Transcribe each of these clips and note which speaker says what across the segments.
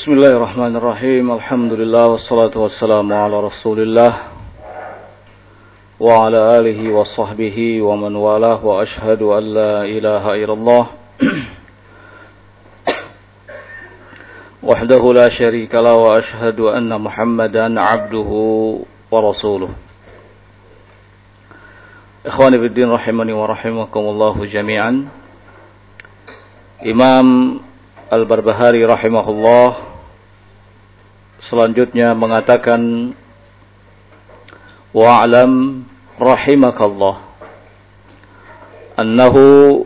Speaker 1: بسم الله الرحمن الرحيم الحمد لله والصلاة والسلام على رسول الله وعلى آله وصحبه ومن والاه وأشهد أن لا إله إلا الله وحده لا شريك له وأشهد أن محمدا عبده ورسوله إخواني بالدين رحمني ورحمكم الله جميعا إمام Al-Barbahari rahimahullah selanjutnya mengatakan wa'lam rahimakallah annahu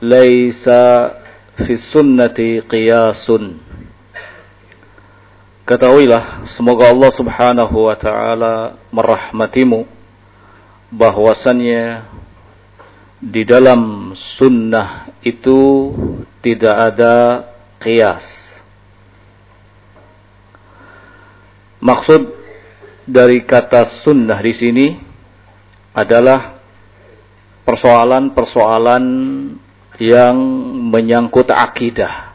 Speaker 1: laisa fi sunnati qiyasun ketahuilah semoga Allah Subhanahu wa taala merahmatimu bahwasannya di dalam sunnah itu tidak ada qiyas. Maksud dari kata sunnah di sini adalah persoalan-persoalan yang menyangkut akidah.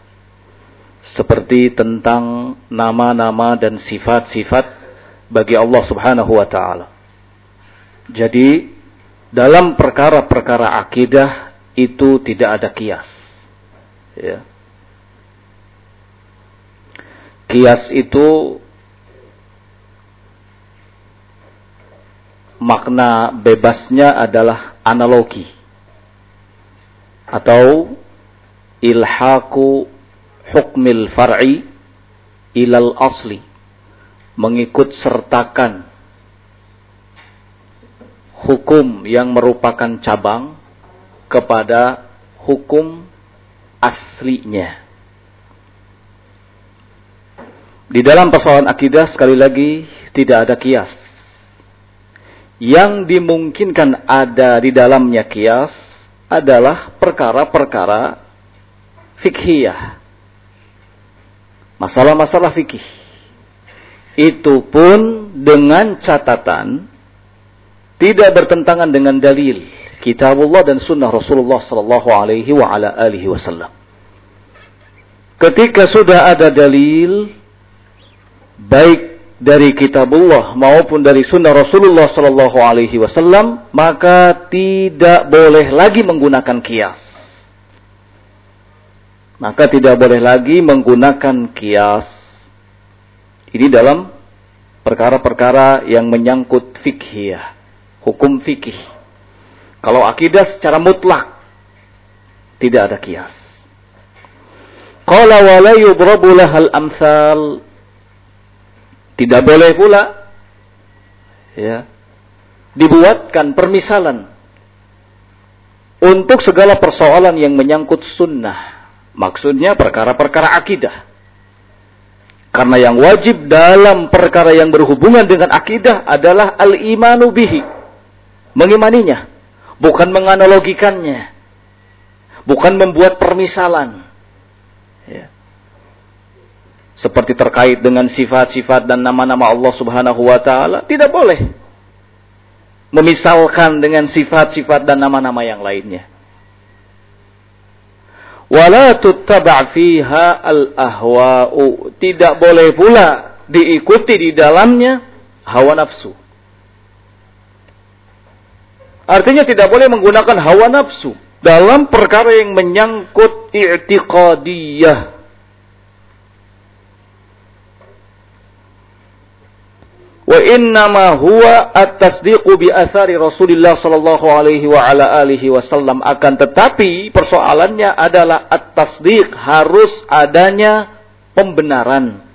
Speaker 1: Seperti tentang nama-nama dan sifat-sifat bagi Allah subhanahu wa ta'ala. Jadi, dalam perkara-perkara akidah itu tidak ada kias. Ya. Kias itu makna bebasnya adalah analogi atau ilhaku hukmil far'i ilal asli mengikut sertakan hukum yang merupakan cabang kepada hukum aslinya. Di dalam persoalan akidah sekali lagi tidak ada kias. Yang dimungkinkan ada di dalamnya kias adalah perkara-perkara fikhiyah. Masalah-masalah fikih. Itu pun dengan catatan tidak bertentangan dengan dalil kitabullah dan sunnah Rasulullah sallallahu alaihi wa ala alihi wasallam. Ketika sudah ada dalil baik dari kitabullah maupun dari sunnah Rasulullah sallallahu alaihi wasallam maka tidak boleh lagi menggunakan kias. Maka tidak boleh lagi menggunakan kias. Ini dalam perkara-perkara yang menyangkut fikih hukum fikih kalau akidah secara mutlak tidak ada kias. Qala wa la yudrabu lahal amsal tidak boleh pula ya dibuatkan permisalan untuk segala persoalan yang menyangkut sunnah. Maksudnya perkara-perkara akidah. Karena yang wajib dalam perkara yang berhubungan dengan akidah adalah al-imanu bihi. Mengimaninya. Bukan menganalogikannya. Bukan membuat permisalan. Seperti terkait dengan sifat-sifat dan nama-nama Allah Subhanahu wa taala tidak boleh memisalkan dengan sifat-sifat dan nama-nama yang lainnya. Wala tuttaba' fiha al-ahwa'u tidak boleh pula diikuti di dalamnya hawa nafsu. Artinya tidak boleh menggunakan hawa nafsu dalam perkara yang menyangkut i'tiqadiyah wa innama huwa at-tasdiqu bi athari Rasulillah sallallahu alaihi wa ala alihi wasallam akan tetapi persoalannya adalah at-tasdiq harus adanya pembenaran.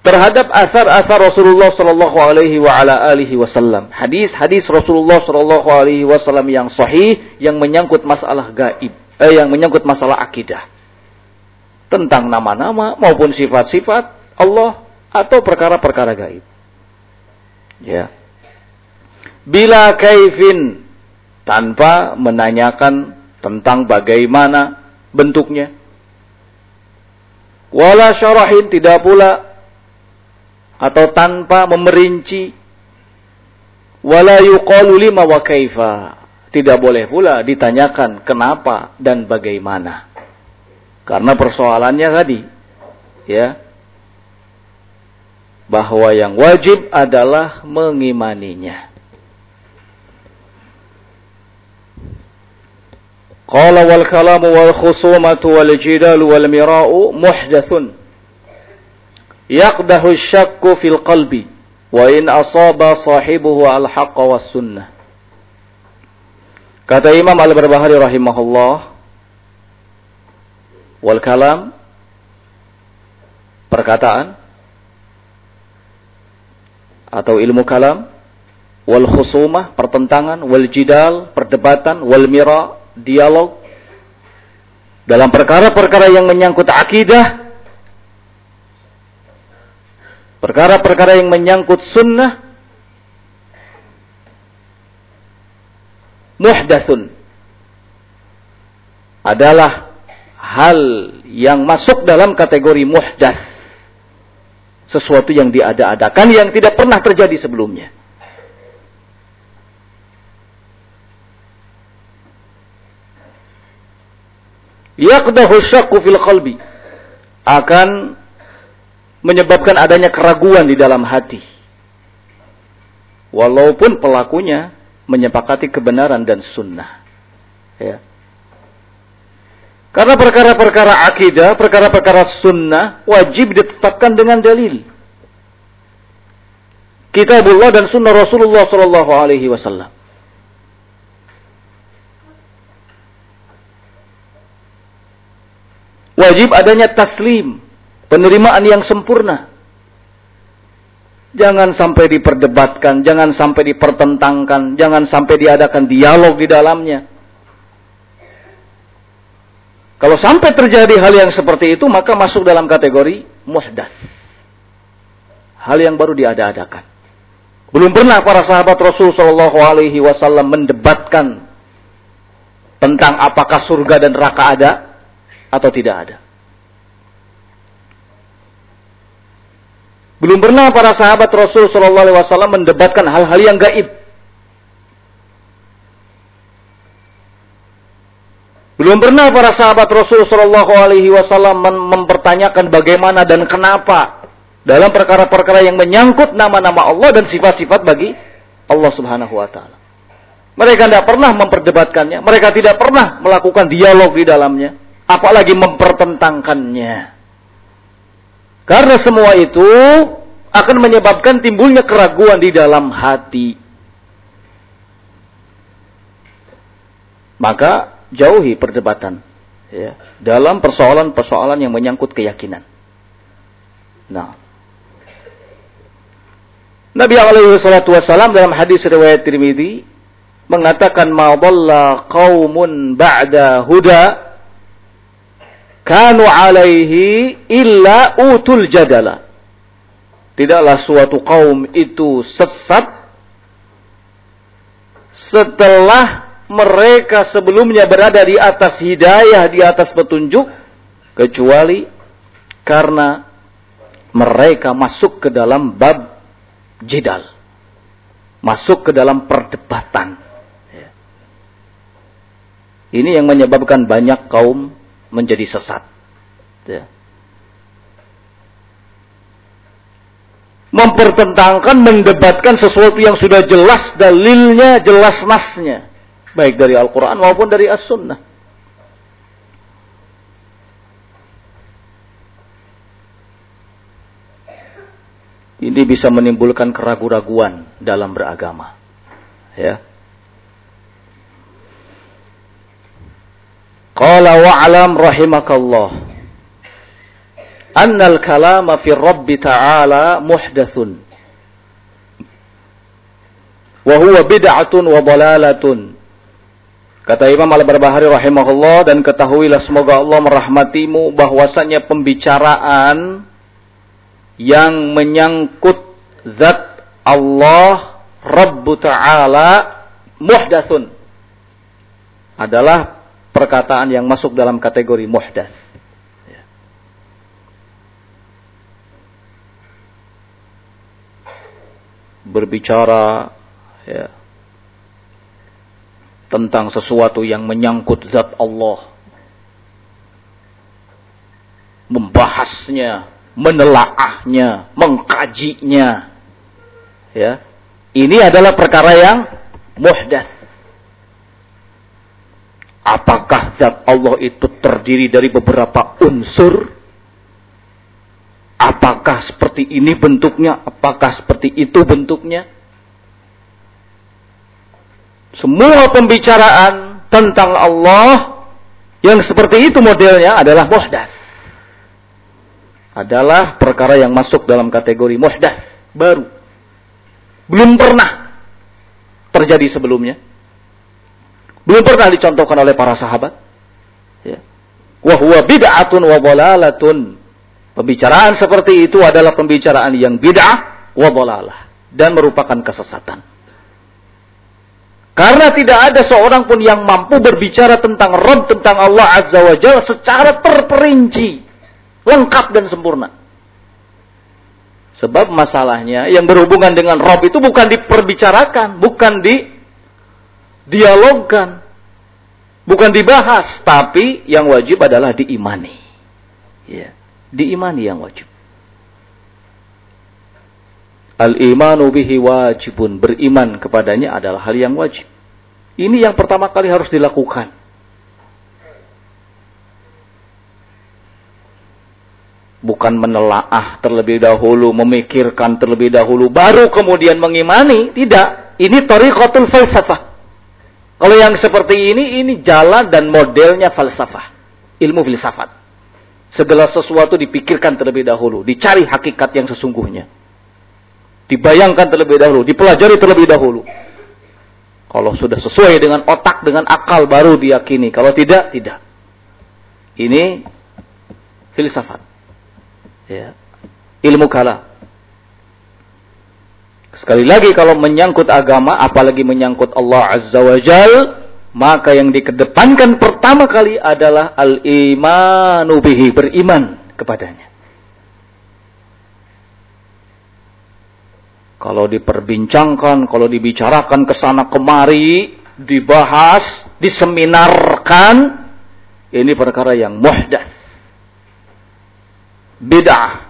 Speaker 1: Terhadap asar-asar Rasulullah sallallahu alaihi wa ala alihi wasallam hadis-hadis Rasulullah sallallahu alaihi wasallam yang sahih yang menyangkut masalah gaib eh, yang menyangkut masalah akidah. Tentang nama-nama maupun sifat-sifat Allah atau perkara-perkara gaib. Ya. Bila kaifin tanpa menanyakan tentang bagaimana bentuknya. Wala syarahin tidak pula atau tanpa memerinci. Wala yuqalu lima wa kaifa. Tidak boleh pula ditanyakan kenapa dan bagaimana. Karena persoalannya tadi ya bahwa yang wajib adalah mengimaninya. Qala wal kalamu wal khusumatu wal jidalu wal mira'u muhdathun. Yaqdahu syakku fil qalbi wa in asaba sahibuhu al haqqa was sunnah. Kata Imam Al-Barbahari rahimahullah wal kalam perkataan atau ilmu kalam wal khusumah pertentangan wal jidal perdebatan wal mira dialog. Dalam perkara-perkara yang menyangkut akidah perkara-perkara yang menyangkut sunnah muhdatsun adalah hal yang masuk dalam kategori muhdats sesuatu yang diada-adakan yang tidak pernah terjadi sebelumnya. Yaqdahu syakku fil qalbi akan menyebabkan adanya keraguan di dalam hati. Walaupun pelakunya menyepakati kebenaran dan sunnah. Ya. Karena perkara-perkara akidah, perkara-perkara sunnah wajib ditetapkan dengan dalil. Kitabullah dan sunnah Rasulullah Sallallahu Alaihi Wasallam. Wajib adanya taslim, penerimaan yang sempurna. Jangan sampai diperdebatkan, jangan sampai dipertentangkan, jangan sampai diadakan dialog di dalamnya. Kalau sampai terjadi hal yang seperti itu, maka masuk dalam kategori muhdats. Hal yang baru diada-adakan. Belum pernah para sahabat Rasul Shallallahu Alaihi Wasallam mendebatkan tentang apakah surga dan neraka ada atau tidak ada. Belum pernah para sahabat Rasul Shallallahu Alaihi Wasallam mendebatkan hal-hal yang gaib. Belum pernah para sahabat Rasul Shallallahu Alaihi Wasallam mempertanyakan bagaimana dan kenapa dalam perkara-perkara yang menyangkut nama-nama Allah dan sifat-sifat bagi Allah Subhanahu Wa Taala. Mereka tidak pernah memperdebatkannya, mereka tidak pernah melakukan dialog di dalamnya, apalagi mempertentangkannya. Karena semua itu akan menyebabkan timbulnya keraguan di dalam hati. Maka jauhi perdebatan ya, dalam persoalan-persoalan yang menyangkut keyakinan. Nah, Nabi alaihi salatu wasallam dalam hadis riwayat Tirmidzi mengatakan ma qaumun ba'da huda kanu alaihi illa utul jadala. Tidaklah suatu kaum itu sesat setelah mereka sebelumnya berada di atas hidayah, di atas petunjuk, kecuali karena mereka masuk ke dalam bab jidal. Masuk ke dalam perdebatan. Ini yang menyebabkan banyak kaum menjadi sesat. Ya. Mempertentangkan, mendebatkan sesuatu yang sudah jelas dalilnya, jelas nasnya baik dari Al-Quran maupun dari As-Sunnah. Ini bisa menimbulkan keraguan-raguan dalam beragama. Ya. Qala wa'alam rahimakallah. Annal kalama fi Rabbi ta'ala muhdathun. Wa huwa bid'atun wa dalalatun. Kata Imam Al-Barbahari rahimahullah dan ketahuilah semoga Allah merahmatimu bahwasanya pembicaraan yang menyangkut zat Allah Rabbu Ta'ala muhdatsun adalah perkataan yang masuk dalam kategori muhdats. Ya. Berbicara ya, tentang sesuatu yang menyangkut zat Allah. Membahasnya menelaahnya, mengkajinya. Ya. Ini adalah perkara yang muhdats. Apakah zat Allah itu terdiri dari beberapa unsur? Apakah seperti ini bentuknya? Apakah seperti itu bentuknya? Semua pembicaraan tentang Allah yang seperti itu modelnya adalah muhdas. Adalah perkara yang masuk dalam kategori muhdas, baru. Belum pernah terjadi sebelumnya. Belum pernah dicontohkan oleh para sahabat. Ya. Wahwa bid'atun wa bolalatun. Pembicaraan seperti itu adalah pembicaraan yang bid'ah wa bolalah. Dan merupakan kesesatan. Karena tidak ada seorang pun yang mampu berbicara tentang Rabb, tentang Allah Azza wa Jalla secara terperinci, lengkap dan sempurna. Sebab masalahnya yang berhubungan dengan Rabb itu bukan diperbicarakan, bukan di dialogkan, bukan dibahas, tapi yang wajib adalah diimani. Ya, diimani yang wajib. Al-imanu bihi wajibun. Beriman kepadanya adalah hal yang wajib. Ini yang pertama kali harus dilakukan. Bukan menelaah terlebih dahulu, memikirkan terlebih dahulu, baru kemudian mengimani. Tidak. Ini tariqatul falsafah. Kalau yang seperti ini, ini jalan dan modelnya falsafah. Ilmu filsafat. Segala sesuatu dipikirkan terlebih dahulu. Dicari hakikat yang sesungguhnya. Dibayangkan terlebih dahulu, dipelajari terlebih dahulu. Kalau sudah sesuai dengan otak, dengan akal baru diyakini. Kalau tidak, tidak. Ini filsafat. Ya. Ilmu kala. Sekali lagi kalau menyangkut agama, apalagi menyangkut Allah Azza wa Jal, maka yang dikedepankan pertama kali adalah al-imanu bihi, beriman kepadanya. Kalau diperbincangkan, kalau dibicarakan ke sana kemari, dibahas, diseminarkan, ini perkara yang muhdath. Bid'ah.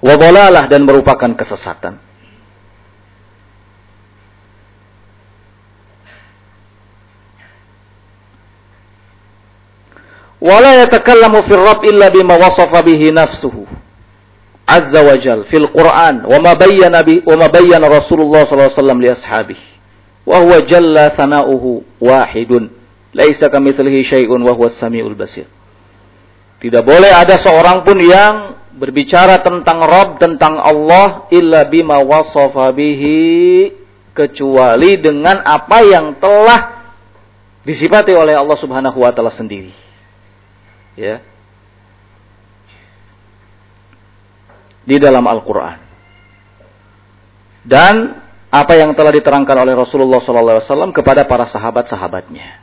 Speaker 1: Wabalalah dan merupakan kesesatan. Wala yatakallamu fil azza wa jal fil Quran wa ma bayyana bi wa ma bayyana Rasulullah sallallahu alaihi wasallam li ashabihi. Wa huwa jalla sana'uhu wahidun. Laisa kamitslihi syai'un wa huwa samiul basir. Tidak boleh ada seorang pun yang berbicara tentang Rabb tentang Allah illa bima wasafa bihi kecuali dengan apa yang telah disifati oleh Allah Subhanahu wa taala sendiri. Ya di dalam Al-Quran. Dan apa yang telah diterangkan oleh Rasulullah SAW kepada para sahabat-sahabatnya.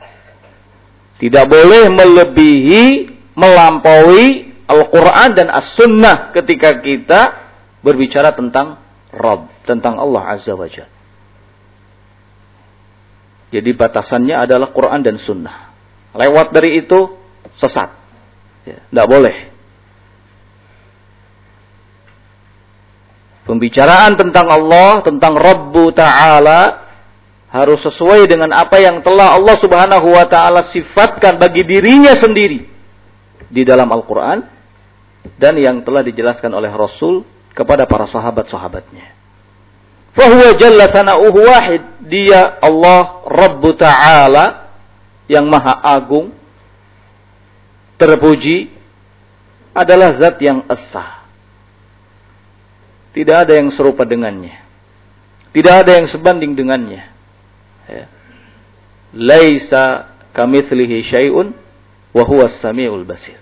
Speaker 1: Tidak boleh melebihi, melampaui Al-Quran dan As-Sunnah ketika kita berbicara tentang Rabb, tentang Allah Azza wa Jalla. Jadi batasannya adalah Quran dan Sunnah. Lewat dari itu sesat. Ya, tidak boleh. Pembicaraan tentang Allah, tentang Rabbu Ta'ala harus sesuai dengan apa yang telah Allah Subhanahu wa taala sifatkan bagi dirinya sendiri di dalam Al-Qur'an dan yang telah dijelaskan oleh Rasul kepada para sahabat-sahabatnya. Fahuwa jalla sana'uhu wahid. Dia Allah Rabbu Ta'ala yang maha agung, terpuji, adalah zat yang esa tidak ada yang serupa dengannya. Tidak ada yang sebanding dengannya. Ya. Laisa kamitslihi syai'un wa huwa samiul basir.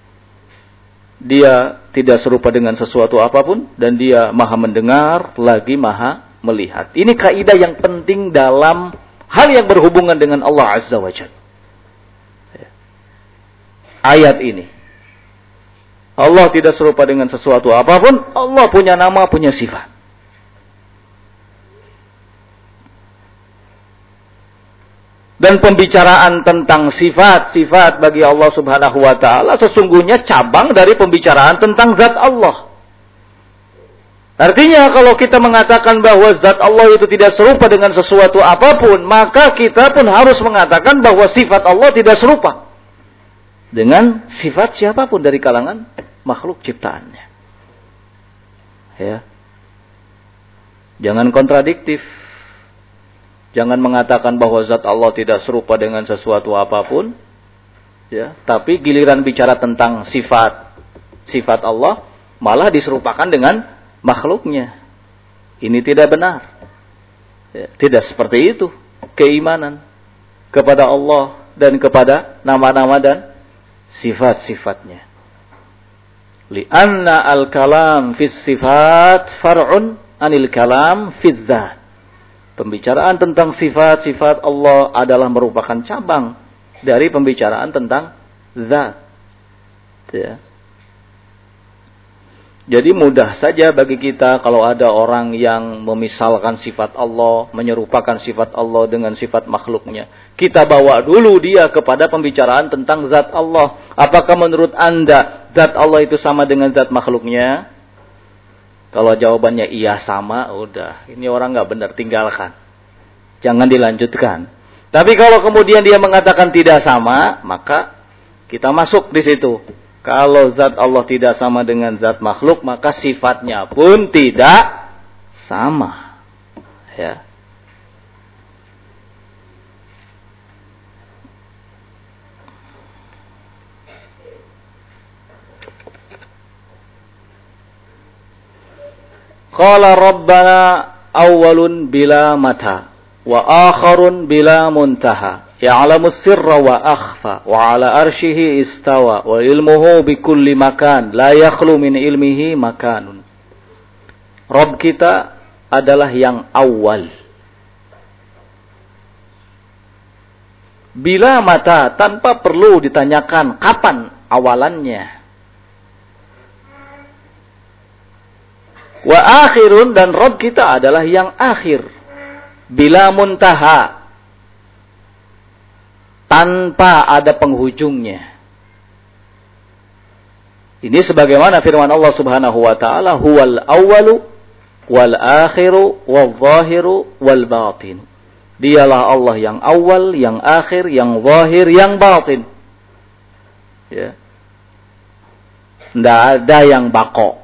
Speaker 1: Dia tidak serupa dengan sesuatu apa pun dan dia maha mendengar lagi maha melihat. Ini kaidah yang penting dalam hal yang berhubungan dengan Allah Azza wa Jalla. Ya. Ayat ini Allah tidak serupa dengan sesuatu apa pun. Allah punya nama, punya sifat. dan pembicaraan tentang sifat-sifat bagi Allah Subhanahu wa taala sesungguhnya cabang dari pembicaraan tentang zat Allah. Artinya kalau kita mengatakan bahwa zat Allah itu tidak serupa dengan sesuatu apa pun, maka kita pun harus mengatakan bahwa sifat Allah tidak serupa dengan sifat siapa pun dari kalangan makhluk ciptaannya. Ya. Jangan kontradiktif Jangan mengatakan bahwa zat Allah tidak serupa dengan sesuatu apa pun. Ya, tapi giliran bicara tentang sifat sifat Allah malah diserupakan dengan makhluknya. Ini tidak benar. Ya, tidak seperti itu keimanan kepada Allah dan kepada nama-nama dan sifat-sifatnya. Lianna al-kalam fis sifat far'un anil kalam fid Pembicaraan tentang sifat-sifat Allah adalah merupakan cabang dari pembicaraan tentang zat. Ya. Jadi mudah saja bagi kita kalau ada orang yang memisalkan sifat Allah, menyerupakan sifat Allah dengan sifat makhluknya. Kita bawa dulu dia kepada pembicaraan tentang zat Allah. Apakah menurut Anda zat Allah itu sama dengan zat makhluknya? Kalau jawabannya iya sama, udah. Ini orang nggak benar, tinggalkan. Jangan dilanjutkan. Tapi kalau kemudian dia mengatakan tidak sama, maka kita masuk di situ. Kalau zat Allah tidak sama dengan zat makhluk, maka sifatnya pun tidak sama. Ya. Qala rabbana awwalun bila mata wa akharun bila muntaha ya'lamu sirra wa akhfa wa ala arshihi istawa wa ilmuhu bi kulli makan la yakhlu min ilmihi makanun Rabb kita adalah yang awal bila mata tanpa perlu ditanyakan kapan awalannya Wa akhirun dan Rob kita adalah yang akhir. Bila muntaha. Tanpa ada penghujungnya. Ini sebagaimana firman Allah Subhanahu wa taala, "Huwal awwalu wal akhiru wal zahiru wal batin." Dialah Allah yang awal, yang akhir, yang zahir, yang batin. Ya. Tidak ada yang bakok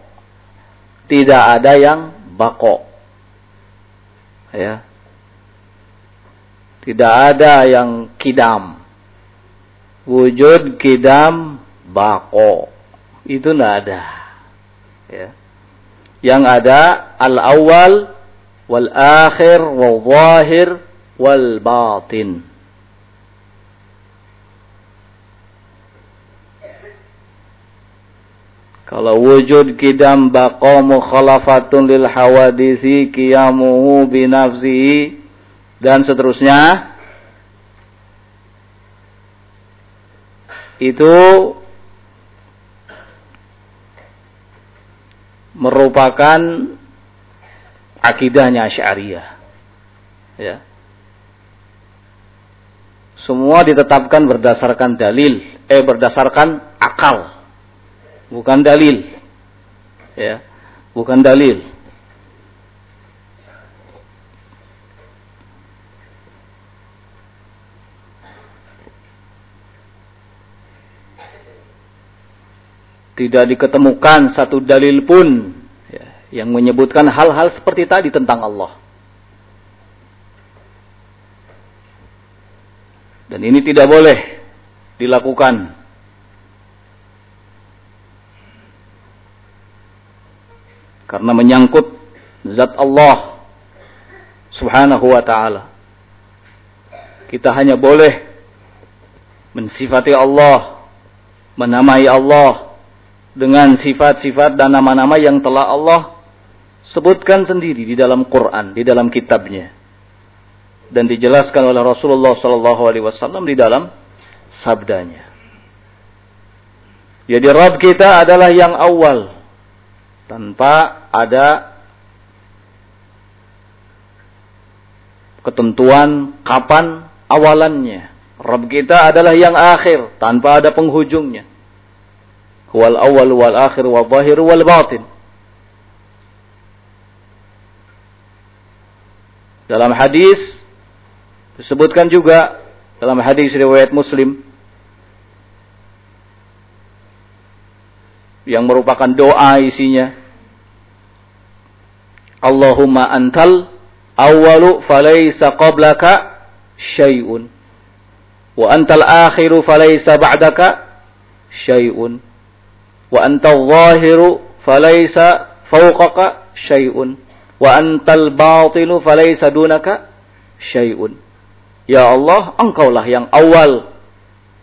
Speaker 1: tidak ada yang bako. Ya. Tidak ada yang kidam. Wujud kidam bako. Itu tidak ada. Ya. Yang ada al-awwal wal akhir wal zahir wal batin. Kalau wujud kidam baqa mukhalafatun lil hawadisi qiyamuhu binafsihi dan seterusnya itu merupakan akidahnya Asy'ariyah. Ya. Semua ditetapkan berdasarkan dalil, eh berdasarkan akal bukan dalil. Ya, bukan dalil. Tidak diketemukan satu dalil pun ya, yang menyebutkan hal-hal seperti tadi tentang Allah. Dan ini tidak boleh dilakukan karena menyangkut zat Allah subhanahu wa ta'ala. Kita hanya boleh mensifati Allah, menamai Allah dengan sifat-sifat dan nama-nama yang telah Allah sebutkan sendiri di dalam Quran, di dalam kitabnya. Dan dijelaskan oleh Rasulullah sallallahu alaihi wasallam di dalam sabdanya. Jadi Rabb kita adalah yang awal, tanpa ada ketentuan kapan awalannya. Rabb kita adalah yang akhir tanpa ada penghujungnya. Wal awal wal akhir wal zahir wal batin. Dalam hadis disebutkan juga dalam hadis riwayat Muslim yang merupakan doa isinya Allahumma antal awwalu falaysa qablaka syai'un wa antal akhiru falaysa ba'daka syai'un wa antal zahiru falaysa fawqaka syai'un wa antal batinu falaysa dunaka syai'un. Ya Allah, engkaulah yang awal.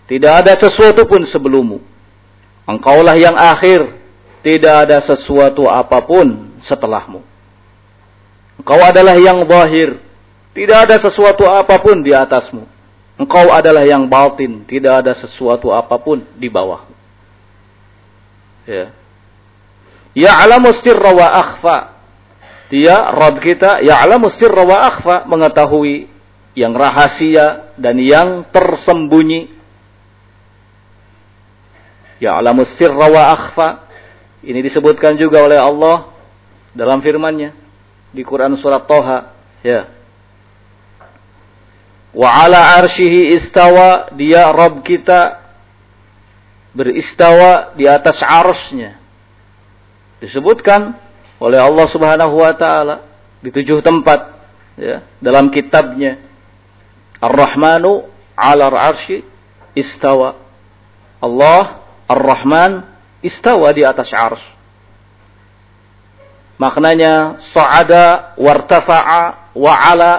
Speaker 1: Tidak ada sesuatu pun sebelummu. Engkaulah yang akhir. Tidak ada sesuatu apa pun setelahmu. Engkau adalah yang zahir. Tidak ada sesuatu apa pun di atasmu. Engkau adalah yang batin. Tidak ada sesuatu apa pun di bawahmu. Ya. Ya'lamu sirra wa akhfa. Dia Rabb kita ya'lamu sirra wa akhfa, mengetahui yang rahasia dan yang tersembunyi. Ya'lamu sirra wa akhfa. Ini disebutkan juga oleh Allah dalam firman-Nya di Quran surat Toha, ya. Wa ala arshihi istawa, dia Rabb kita beristawa di atas arsy-Nya. Disebutkan oleh Allah Subhanahu wa taala di tujuh tempat ya dalam kitabnya Ar-Rahmanu 'ala arsy istawa. Allah Ar-Rahman istawa di atas arsy. Maknanya sa'ada wartafa'a wa 'ala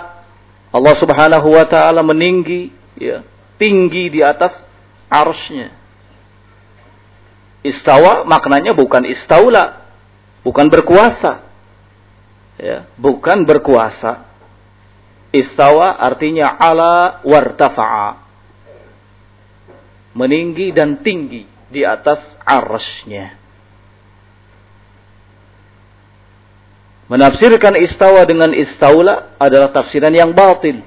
Speaker 1: Allah Subhanahu wa taala meninggi ya, tinggi di atas arsy-Nya. Istawa maknanya bukan istaula, bukan berkuasa. Ya, bukan berkuasa. Istawa artinya ala wartafa'a. Meninggi dan tinggi di atas arasnya. Menafsirkan istawa dengan istaula adalah tafsiran yang batil.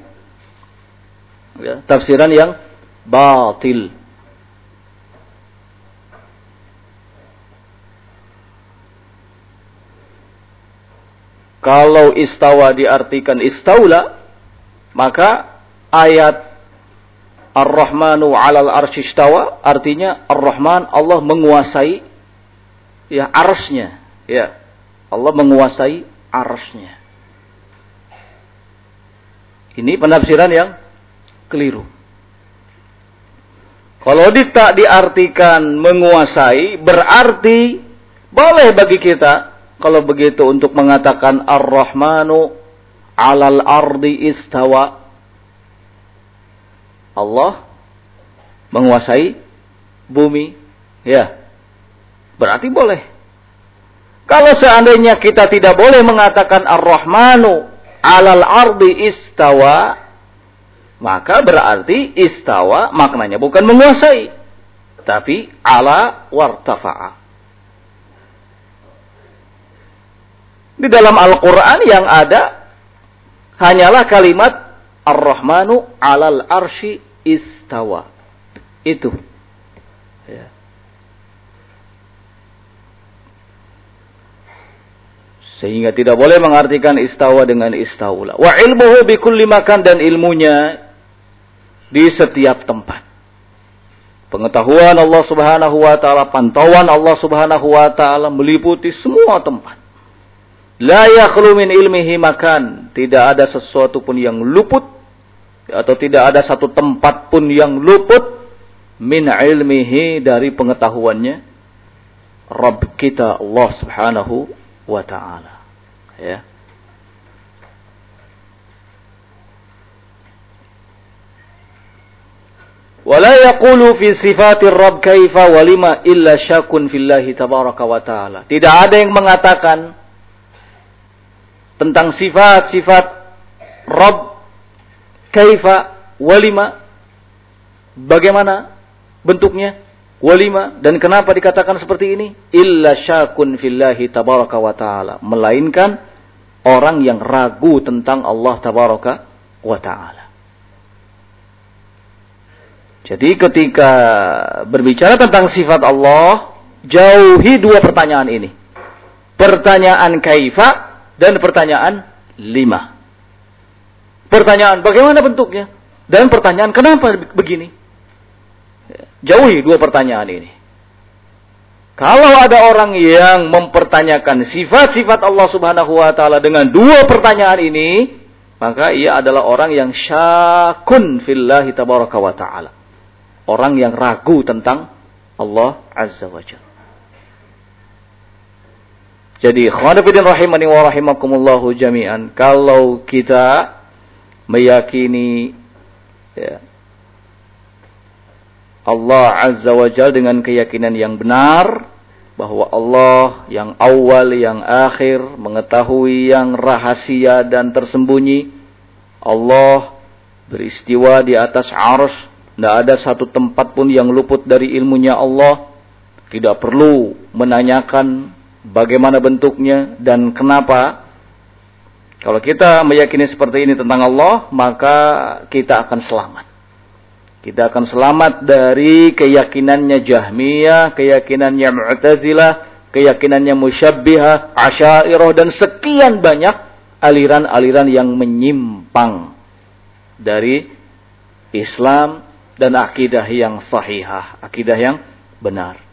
Speaker 1: Ya, tafsiran yang batil. Kalau istawa diartikan istaula, maka ayat Ar-Rahmanu 'alal arsy istawa artinya Ar-Rahman Allah menguasai ya arsnya, ya. Allah menguasai arsnya. Ini penafsiran yang keliru. Kalau tak diartikan menguasai berarti boleh bagi kita kalau begitu untuk mengatakan Ar-Rahmanu alal ardi istawa. Allah menguasai bumi. Ya. Berarti boleh. Kalau seandainya kita tidak boleh mengatakan Ar-Rahmanu alal ardi istawa, maka berarti istawa maknanya bukan menguasai, tapi ala wartafa'a. Di dalam Al-Quran yang ada hanyalah kalimat Ar-Rahmanu alal arshi istawa. Itu. Ya. Sehingga tidak boleh mengartikan istawa dengan istaula. Wa ilmuhu bi kulli makan dan ilmunya di setiap tempat. Pengetahuan Allah Subhanahu wa taala, pantauan Allah Subhanahu wa taala meliputi semua tempat. La yakhlu min ilmihi makan. Tidak ada sesuatu pun yang luput. Atau tidak ada satu tempat pun yang luput. Min ilmihi dari pengetahuannya. Rabb kita Allah subhanahu wa ta'ala. Ya. Wala yaqulu fi sifatir Rabb kaifa walima illa syakun fillahi tabaraka wa ta'ala. Tidak ada yang mengatakan tentang sifat-sifat Rabb kaifa walima bagaimana bentuknya walima dan kenapa dikatakan seperti ini? Illa syakun fillahi tabaraka wa taala. Melainkan orang yang ragu tentang Allah tabaraka wa taala. Jadi ketika berbicara tentang sifat Allah, jauhi dua pertanyaan ini. Pertanyaan kaifa dan pertanyaan lima. Pertanyaan bagaimana bentuknya dan pertanyaan kenapa begini. Jauhi dua pertanyaan ini. Kalau ada orang yang mempertanyakan sifat-sifat Allah Subhanahu wa taala dengan dua pertanyaan ini, maka ia adalah orang yang syakun fillahi tabaraka wa taala. Orang yang ragu tentang Allah Azza wa Jalla. Jadi, khonafidin rahimani wa rahimakumullahu jami'an. Kalau kita meyakini ya, Allah Azza wa Jal dengan keyakinan yang benar bahwa Allah yang awal yang akhir mengetahui yang rahasia dan tersembunyi Allah beristiwa di atas arus tidak ada satu tempat pun yang luput dari ilmunya Allah tidak perlu menanyakan bagaimana bentuknya dan kenapa kalau kita meyakini seperti ini tentang Allah maka kita akan selamat kita akan selamat dari keyakinannya Jahmiyah, keyakinannya Mu'tazilah, keyakinannya Musyabbihah, Asy'ariyah dan sekian banyak aliran-aliran yang menyimpang dari Islam dan akidah yang sahihah, akidah yang benar.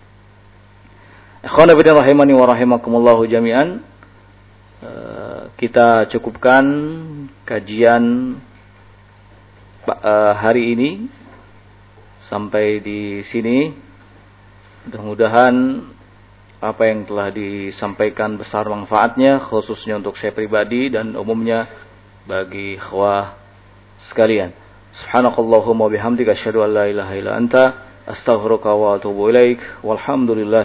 Speaker 1: Ikhwan fillah rahimani wa rahimakumullah jami'an. Eh, kita cukupkan kajian eh, hari ini sampai di sini. Mudah-mudahan apa yang telah disampaikan besar manfaatnya khususnya untuk saya pribadi dan umumnya bagi khawah sekalian. Subhanakallahumma bihamdika asyhadu an la ilaha illa anta astaghfiruka wa atubu ilaik. Walhamdulillah